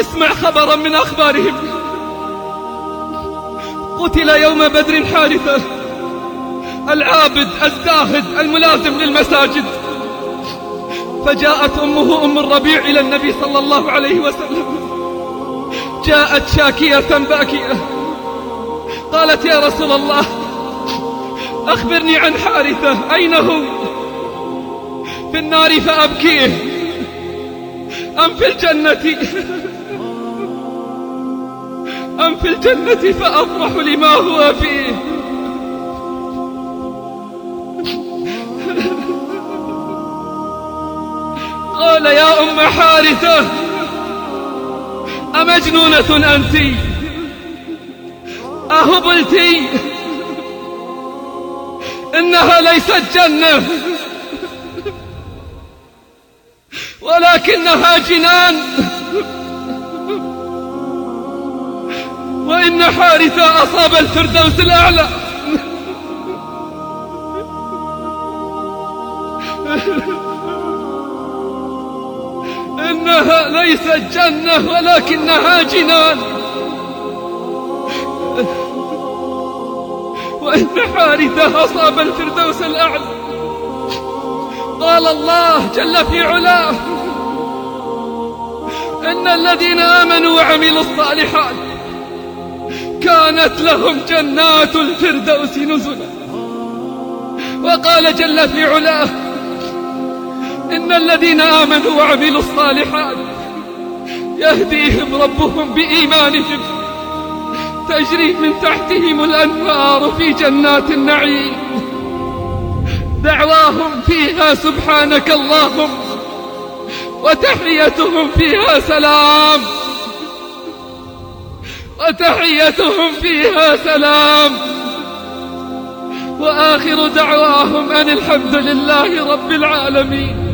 اسمع خبرا من أخبارهم. قتل يوم بدر حارثة العابد الزاهد الملازم للمساجد. فجاءت أمه أم الربيع إلى النبي صلى الله عليه وسلم. جاءت شاكية باكية. قالت يا رسول الله أخبرني عن حارثة أين هو؟ في النار فأبكيه. أم في الجنة؟ أم في الجنة فأفرح لما هو فيه؟ قال يا أم حارثة أمجنونة أنت؟ أهبلتي إنها ليست جنة ولكنها جنان. وإن حارثة أصاب الفردوس الأعلى. إنها ليست جنة ولكنها جنان. وإن حارثة أصاب الفردوس الأعلى. قال الله جل في علاه إن الذين آمنوا وعملوا الصالحات كانت لهم جنات الفردوس نزلا. وقال جل في علاه إن الذين آمنوا وعملوا الصالحات يهديهم ربهم بإيمانهم تجري من تحتهم الأنهار في جنات النعيم. دعواهم فيها سبحانك اللهم وتحيتهم فيها سلام. وتحيتهم فيها سلام. وآخر دعواهم أن الحمد لله رب العالمين.